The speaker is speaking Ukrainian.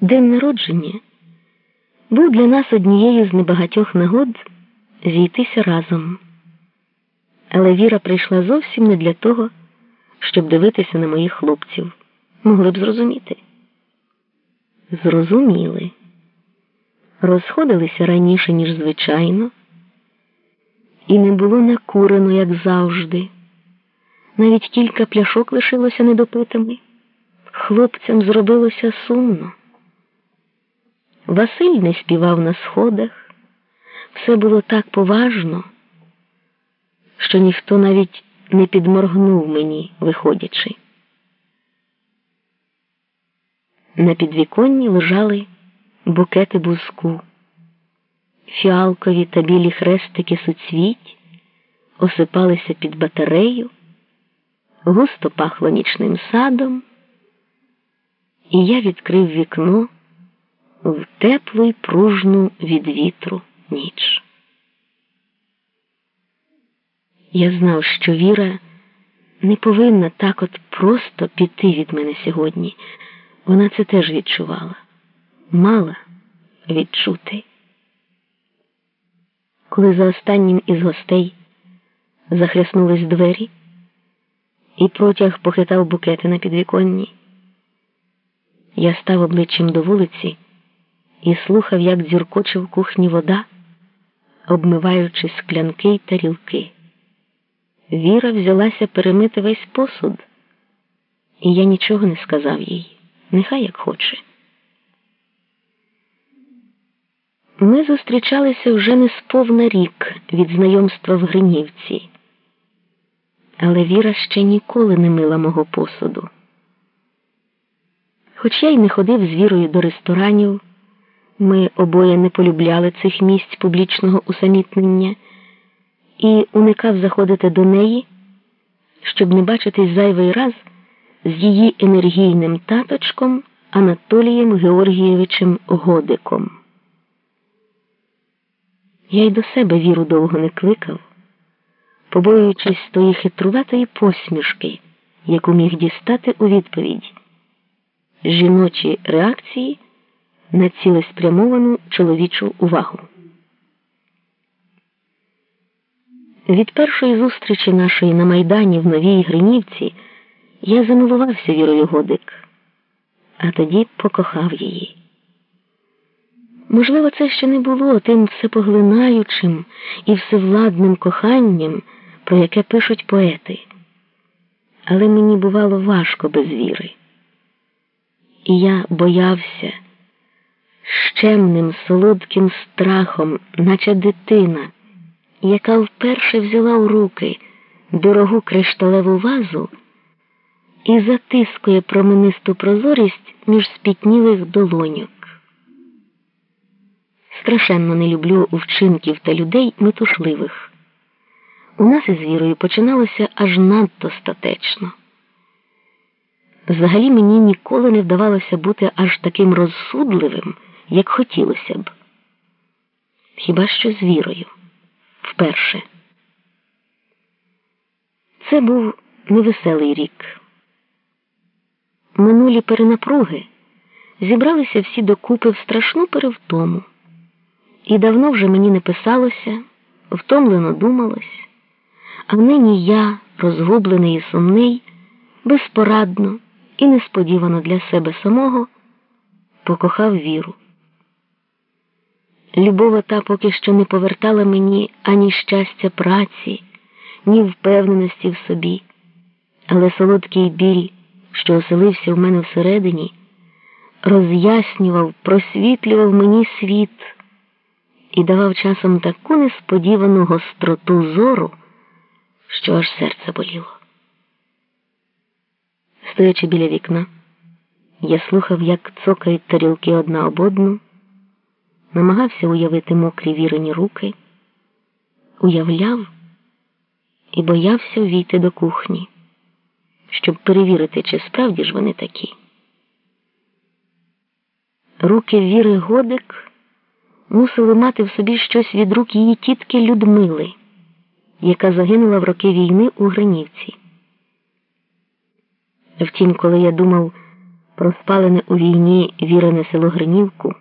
День народження був для нас однією з небагатьох нагод зійтися разом. Але Віра прийшла зовсім не для того, щоб дивитися на моїх хлопців. Могли б зрозуміти. Зрозуміли. Розходилися раніше, ніж звичайно, і не було накурено, як завжди. Навіть кілька пляшок лишилося недопитими. Хлопцям зробилося сумно. Василь не співав на сходах, все було так поважно, що ніхто навіть не підморгнув мені, виходячи. На підвіконні лежали букети бузку, фіалкові та білі хрестики суцвіть осипалися під батарею, густо пахло нічним садом, і я відкрив вікно в теплу й пружну від вітру ніч. Я знав, що Віра не повинна так от просто піти від мене сьогодні. Вона це теж відчувала, мала відчути. Коли за останнім із гостей захряснулись двері, і протяг похитав букети на підвіконні, я став обличчям до вулиці і слухав, як дзюркоче в кухні вода, обмиваючи склянки й тарілки. Віра взялася перемити весь посуд, і я нічого не сказав їй. Нехай як хоче. Ми зустрічалися вже не сповна рік від знайомства в Гринівці, але Віра ще ніколи не мила мого посуду. Хоч я й не ходив з вірою до ресторанів, ми обоє не полюбляли цих місць публічного усамітнення і уникав заходити до неї, щоб не бачитись зайвий раз з її енергійним таточком Анатолієм Георгійовичем Годиком. Я й до себе віру довго не кликав, побоюючись тої хитруватої посмішки, яку міг дістати у відповідь жіночі реакції на цілеспрямовану чоловічу увагу. Від першої зустрічі нашої на Майдані в Новій Гринівці я замилувався вірою Годик, а тоді покохав її. Можливо, це ще не було тим всепоглинаючим і всевладним коханням, про яке пишуть поети, але мені бувало важко без віри. І я боявся щемним солодким страхом, наче дитина, яка вперше взяла у руки дорогу кришталеву вазу і затискує променисту прозорість між спітнілих долоньок. Страшенно не люблю вчинків та людей метушливих. У нас із вірою починалося аж надто статечно. Взагалі мені ніколи не вдавалося бути аж таким розсудливим, як хотілося б. Хіба що з вірою вперше. Це був невеселий рік. Минулі перенапруги зібралися всі докупи в страшну перевтому. І давно вже мені не писалося, втомлено думалось, а нині я, розгублений і сумний, безпорадно і несподівано для себе самого покохав віру. Любова та поки що не повертала мені ані щастя праці, ні впевненості в собі, але солодкий біль, що оселився в мене всередині, роз'яснював, просвітлював мені світ і давав часом таку несподівану гостроту зору, що аж серце боліло. Стоячи біля вікна, я слухав, як цокають тарілки одна об одну, намагався уявити мокрі вірені руки, уявляв і боявся війти до кухні, щоб перевірити, чи справді ж вони такі. Руки віри Годик мусили мати в собі щось від рук її тітки Людмили, яка загинула в роки війни у Гринівці. Втім, коли я думав про спалене у війні вірене село Гринівку.